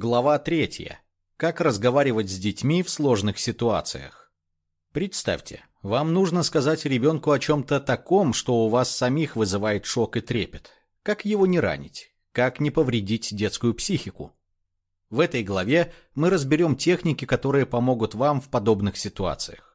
Глава третья. Как разговаривать с детьми в сложных ситуациях. Представьте, вам нужно сказать ребенку о чем-то таком, что у вас самих вызывает шок и трепет. Как его не ранить? Как не повредить детскую психику? В этой главе мы разберем техники, которые помогут вам в подобных ситуациях.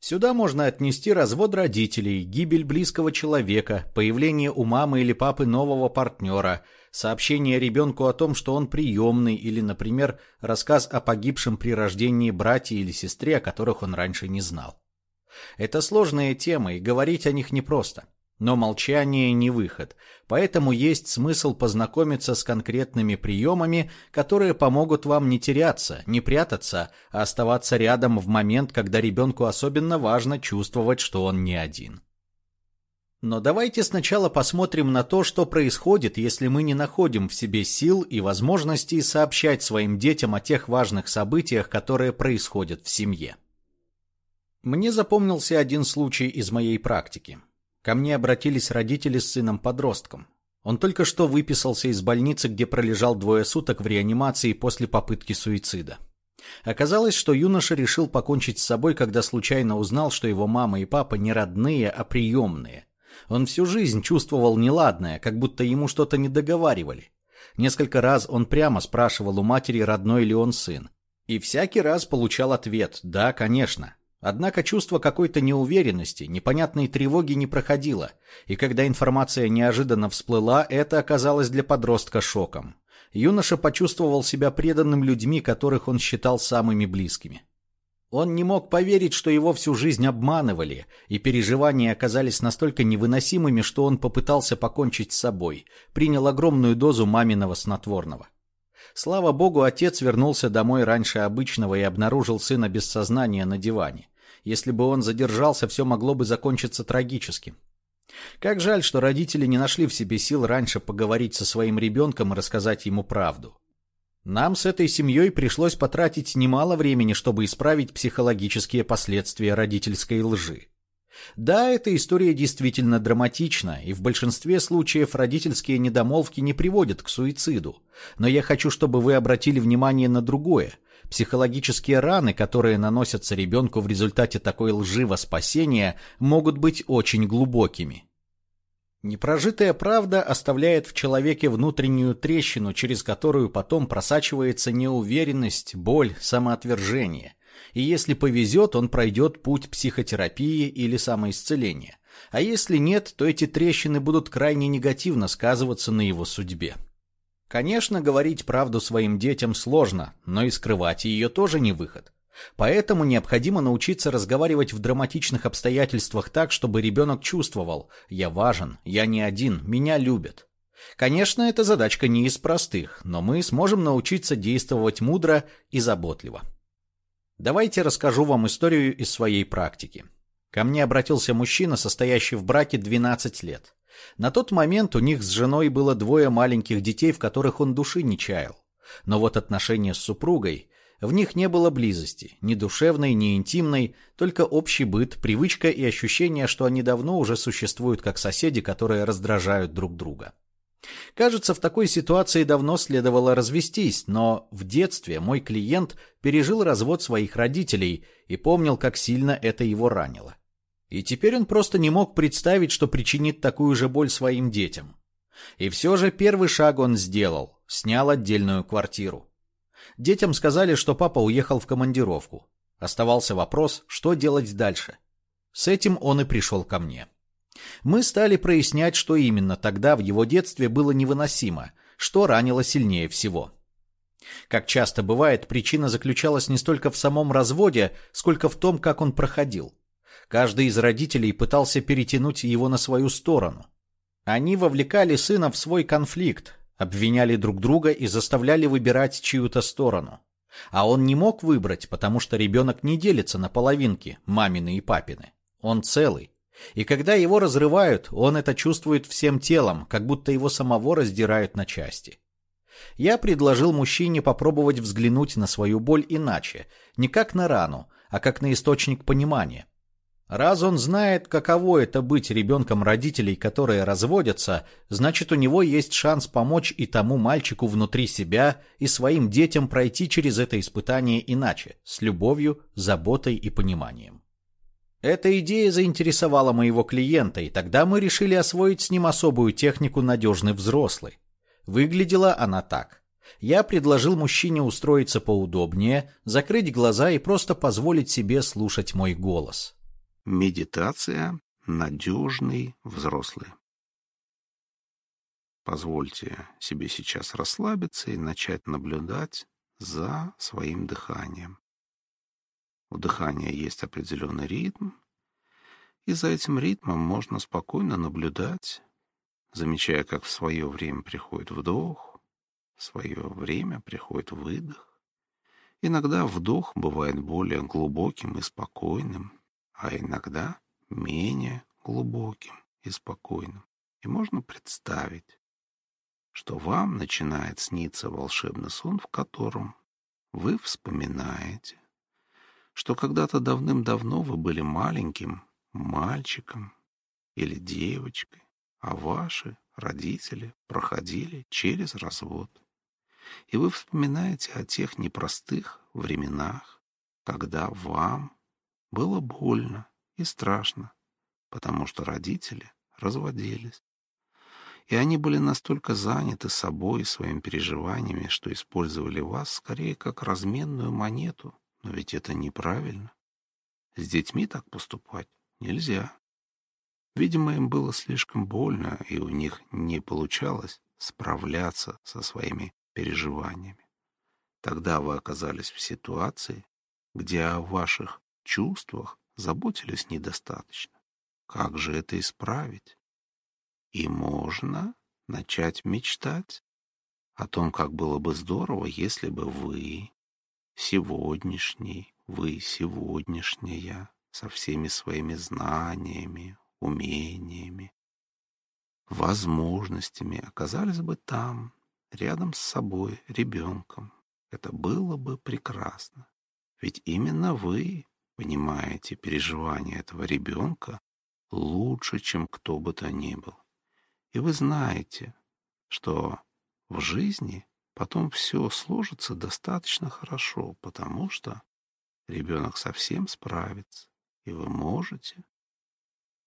Сюда можно отнести развод родителей, гибель близкого человека, появление у мамы или папы нового партнера, сообщение ребенку о том, что он приемный, или, например, рассказ о погибшем при рождении брате или сестре, о которых он раньше не знал. Это сложные темы, и говорить о них непросто. Но молчание не выход, поэтому есть смысл познакомиться с конкретными приемами, которые помогут вам не теряться, не прятаться, а оставаться рядом в момент, когда ребенку особенно важно чувствовать, что он не один. Но давайте сначала посмотрим на то, что происходит, если мы не находим в себе сил и возможностей сообщать своим детям о тех важных событиях, которые происходят в семье. Мне запомнился один случай из моей практики. Ко мне обратились родители с сыном-подростком. Он только что выписался из больницы, где пролежал двое суток в реанимации после попытки суицида. Оказалось, что юноша решил покончить с собой, когда случайно узнал, что его мама и папа не родные, а приемные. Он всю жизнь чувствовал неладное, как будто ему что-то не договаривали. Несколько раз он прямо спрашивал у матери, родной ли он сын. И всякий раз получал ответ «да, конечно». Однако чувство какой-то неуверенности, непонятной тревоги не проходило, и когда информация неожиданно всплыла, это оказалось для подростка шоком. Юноша почувствовал себя преданным людьми, которых он считал самыми близкими. Он не мог поверить, что его всю жизнь обманывали, и переживания оказались настолько невыносимыми, что он попытался покончить с собой, принял огромную дозу маминого снотворного. Слава богу, отец вернулся домой раньше обычного и обнаружил сына без сознания на диване. Если бы он задержался, все могло бы закончиться трагически. Как жаль, что родители не нашли в себе сил раньше поговорить со своим ребенком и рассказать ему правду. Нам с этой семьей пришлось потратить немало времени, чтобы исправить психологические последствия родительской лжи. Да, эта история действительно драматична, и в большинстве случаев родительские недомолвки не приводят к суициду. Но я хочу, чтобы вы обратили внимание на другое. Психологические раны, которые наносятся ребенку в результате такой лжи во спасение, могут быть очень глубокими. Непрожитая правда оставляет в человеке внутреннюю трещину, через которую потом просачивается неуверенность, боль, самоотвержение. И если повезет, он пройдет путь психотерапии или самоисцеления. А если нет, то эти трещины будут крайне негативно сказываться на его судьбе. Конечно, говорить правду своим детям сложно, но и скрывать ее тоже не выход. Поэтому необходимо научиться разговаривать в драматичных обстоятельствах так, чтобы ребенок чувствовал «я важен, я не один, меня любят». Конечно, эта задачка не из простых, но мы сможем научиться действовать мудро и заботливо. Давайте расскажу вам историю из своей практики. Ко мне обратился мужчина, состоящий в браке 12 лет. На тот момент у них с женой было двое маленьких детей, в которых он души не чаял. Но вот отношения с супругой, в них не было близости, ни душевной, ни интимной, только общий быт, привычка и ощущение, что они давно уже существуют как соседи, которые раздражают друг друга. Кажется, в такой ситуации давно следовало развестись, но в детстве мой клиент пережил развод своих родителей и помнил, как сильно это его ранило. И теперь он просто не мог представить, что причинит такую же боль своим детям. И все же первый шаг он сделал, снял отдельную квартиру. Детям сказали, что папа уехал в командировку. Оставался вопрос, что делать дальше. С этим он и пришел ко мне. Мы стали прояснять, что именно тогда в его детстве было невыносимо, что ранило сильнее всего. Как часто бывает, причина заключалась не столько в самом разводе, сколько в том, как он проходил. Каждый из родителей пытался перетянуть его на свою сторону. Они вовлекали сына в свой конфликт, обвиняли друг друга и заставляли выбирать чью-то сторону. А он не мог выбрать, потому что ребенок не делится на половинки, мамины и папины. Он целый. И когда его разрывают, он это чувствует всем телом, как будто его самого раздирают на части. Я предложил мужчине попробовать взглянуть на свою боль иначе, не как на рану, а как на источник понимания. Раз он знает, каково это быть ребенком родителей, которые разводятся, значит у него есть шанс помочь и тому мальчику внутри себя, и своим детям пройти через это испытание иначе, с любовью, заботой и пониманием. Эта идея заинтересовала моего клиента, и тогда мы решили освоить с ним особую технику «надежный взрослый». Выглядела она так. Я предложил мужчине устроиться поудобнее, закрыть глаза и просто позволить себе слушать мой голос. Медитация «Надежный взрослый». Позвольте себе сейчас расслабиться и начать наблюдать за своим дыханием. У дыхания есть определенный ритм, и за этим ритмом можно спокойно наблюдать, замечая, как в свое время приходит вдох, в свое время приходит выдох. Иногда вдох бывает более глубоким и спокойным, а иногда менее глубоким и спокойным. И можно представить, что вам начинает сниться волшебный сон, в котором вы вспоминаете, что когда-то давным-давно вы были маленьким мальчиком или девочкой, а ваши родители проходили через развод. И вы вспоминаете о тех непростых временах, когда вам было больно и страшно, потому что родители разводились. И они были настолько заняты собой и своими переживаниями, что использовали вас скорее как разменную монету. Но ведь это неправильно. С детьми так поступать нельзя. Видимо, им было слишком больно, и у них не получалось справляться со своими переживаниями. Тогда вы оказались в ситуации, где о ваших чувствах заботились недостаточно. Как же это исправить? И можно начать мечтать о том, как было бы здорово, если бы вы, сегодняшний, вы сегодняшняя, со всеми своими знаниями, умениями, возможностями оказались бы там, рядом с собой, ребенком. Это было бы прекрасно. Ведь именно вы понимаете переживания этого ребенка лучше, чем кто бы то ни был. И вы знаете, что в жизни потом все сложится достаточно хорошо, потому что ребенок совсем справится, и вы можете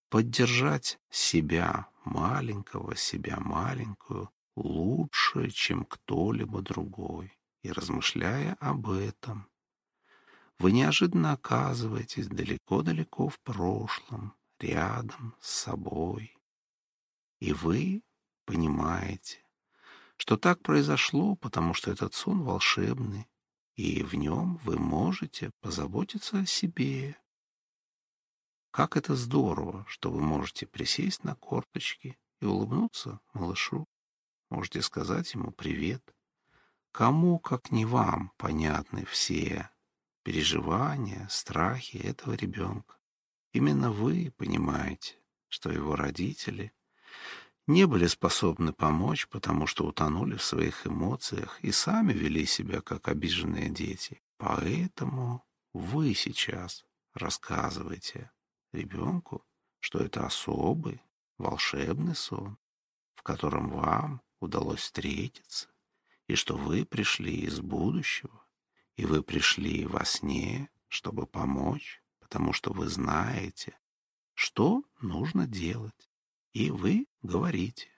поддержать себя, маленького себя, маленькую, лучше, чем кто-либо другой. И размышляя об этом, вы неожиданно оказываетесь далеко-далеко в прошлом, рядом с собой. И вы понимаете, что так произошло, потому что этот сон волшебный, и в нем вы можете позаботиться о себе. Как это здорово, что вы можете присесть на корточки и улыбнуться малышу. Можете сказать ему привет. Кому, как не вам, понятны все переживания, страхи этого ребенка. Именно вы понимаете, что его родители не были способны помочь, потому что утонули в своих эмоциях и сами вели себя как обиженные дети. Поэтому вы сейчас рассказываете ребенку, что это особый, волшебный сон, в котором вам удалось встретиться, и что вы пришли из будущего, и вы пришли во сне, чтобы помочь, потому что вы знаете, что нужно делать. И вы говорите,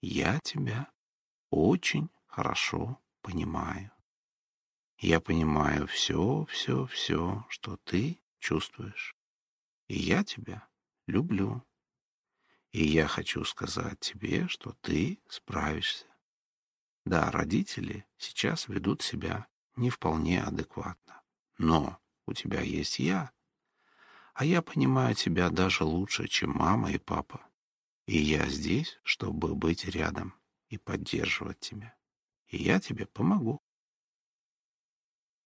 я тебя очень хорошо понимаю. Я понимаю все, все, все, что ты чувствуешь. И я тебя люблю. И я хочу сказать тебе, что ты справишься. Да, родители сейчас ведут себя не вполне адекватно. Но у тебя есть я. А я понимаю тебя даже лучше, чем мама и папа. И я здесь, чтобы быть рядом и поддерживать тебя. И я тебе помогу.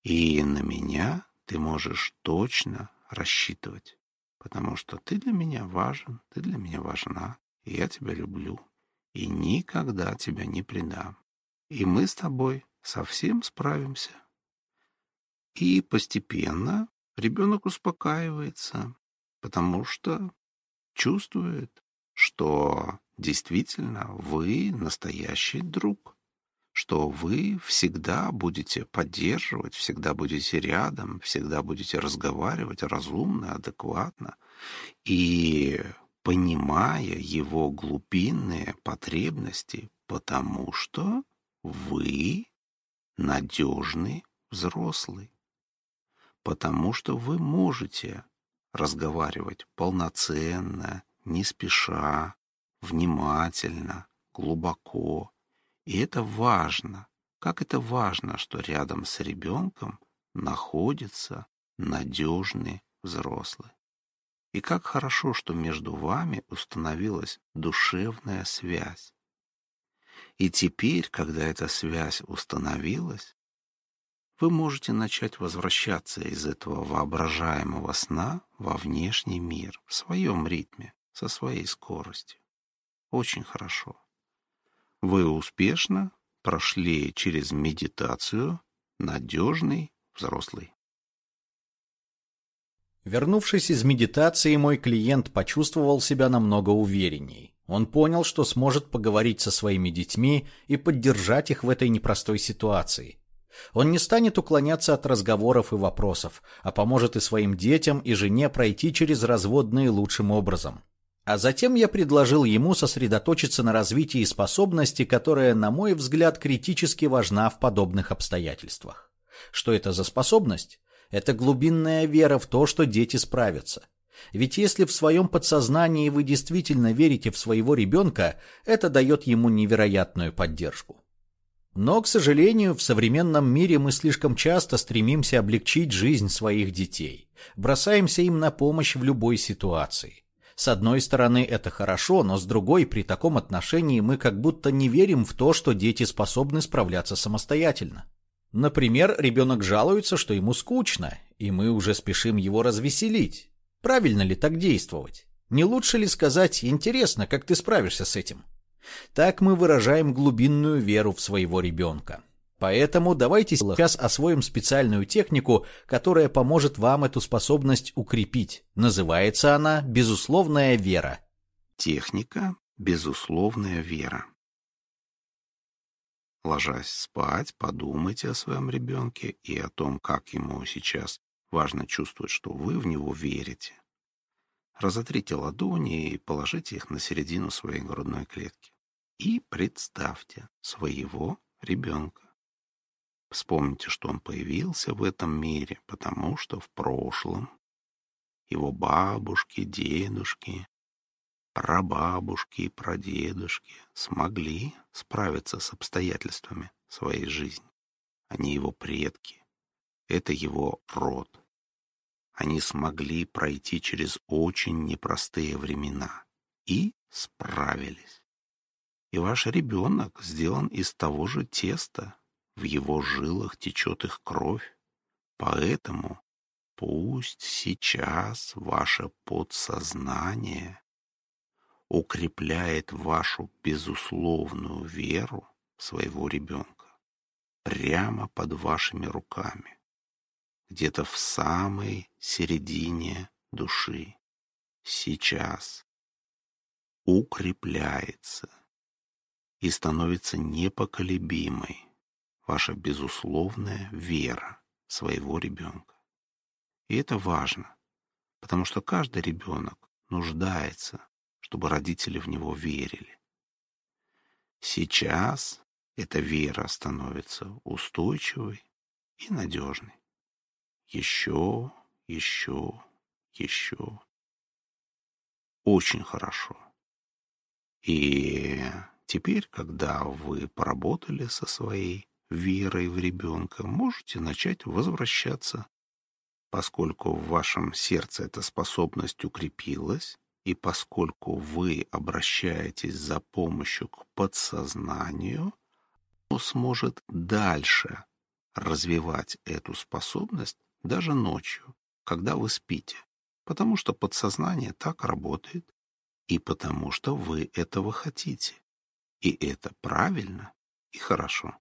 И на меня ты можешь точно рассчитывать, потому что ты для меня важен, ты для меня важна, и я тебя люблю, и никогда тебя не предам. И мы с тобой совсем справимся. И постепенно ребенок успокаивается, потому что чувствует, что действительно вы настоящий друг, что вы всегда будете поддерживать, всегда будете рядом, всегда будете разговаривать разумно, адекватно. И понимая его глубинные потребности, потому что вы надежный взрослый, потому что вы можете разговаривать полноценно, не спеша, внимательно, глубоко. И это важно. Как это важно, что рядом с ребенком находится надежный взрослый. И как хорошо, что между вами установилась душевная связь. И теперь, когда эта связь установилась, вы можете начать возвращаться из этого воображаемого сна во внешний мир в своем ритме, со своей скоростью. Очень хорошо. Вы успешно прошли через медитацию надежный взрослый. Вернувшись из медитации, мой клиент почувствовал себя намного уверенней. Он понял, что сможет поговорить со своими детьми и поддержать их в этой непростой ситуации. Он не станет уклоняться от разговоров и вопросов, а поможет и своим детям, и жене пройти через разводные лучшим образом. А затем я предложил ему сосредоточиться на развитии способности, которая, на мой взгляд, критически важна в подобных обстоятельствах. Что это за способность? Это глубинная вера в то, что дети справятся. Ведь если в своем подсознании вы действительно верите в своего ребенка, это дает ему невероятную поддержку. Но, к сожалению, в современном мире мы слишком часто стремимся облегчить жизнь своих детей. Бросаемся им на помощь в любой ситуации. С одной стороны, это хорошо, но с другой, при таком отношении мы как будто не верим в то, что дети способны справляться самостоятельно. Например, ребенок жалуется, что ему скучно, и мы уже спешим его развеселить. Правильно ли так действовать? Не лучше ли сказать «интересно, как ты справишься с этим»? Так мы выражаем глубинную веру в своего ребенка. Поэтому давайте сейчас освоим специальную технику, которая поможет вам эту способность укрепить. Называется она «безусловная вера». Техника «безусловная вера». Ложась спать, подумайте о своем ребенке и о том, как ему сейчас важно чувствовать, что вы в него верите. Разотрите ладони и положите их на середину своей грудной клетки. И представьте своего ребенка. Вспомните, что он появился в этом мире, потому что в прошлом его бабушки, дедушки, прабабушки и прадедушки смогли справиться с обстоятельствами своей жизни. Они его предки. Это его род. Они смогли пройти через очень непростые времена и справились. И ваш ребенок сделан из того же теста, в его жилах течет их кровь. Поэтому пусть сейчас ваше подсознание укрепляет вашу безусловную веру в своего ребенка прямо под вашими руками, где-то в самой середине души, сейчас укрепляется и становится непоколебимой ваша безусловная вера своего ребенка. И это важно, потому что каждый ребенок нуждается чтобы родители в него верили. Сейчас эта вера становится устойчивой и надежной. Еще, еще, еще. Очень хорошо. И теперь, когда вы поработали со своей верой в ребенка, можете начать возвращаться, поскольку в вашем сердце эта способность укрепилась, и поскольку вы обращаетесь за помощью к подсознанию, он сможет дальше развивать эту способность даже ночью, когда вы спите, потому что подсознание так работает и потому что вы этого хотите. И это правильно и хорошо.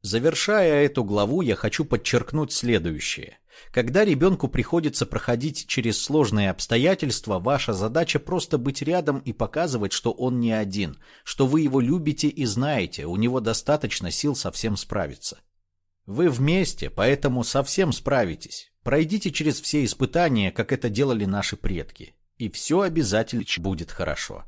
Завершая эту главу, я хочу подчеркнуть следующее. Когда ребенку приходится проходить через сложные обстоятельства, ваша задача просто быть рядом и показывать, что он не один, что вы его любите и знаете, у него достаточно сил совсем справиться. Вы вместе, поэтому совсем справитесь. Пройдите через все испытания, как это делали наши предки, и все обязательно будет хорошо.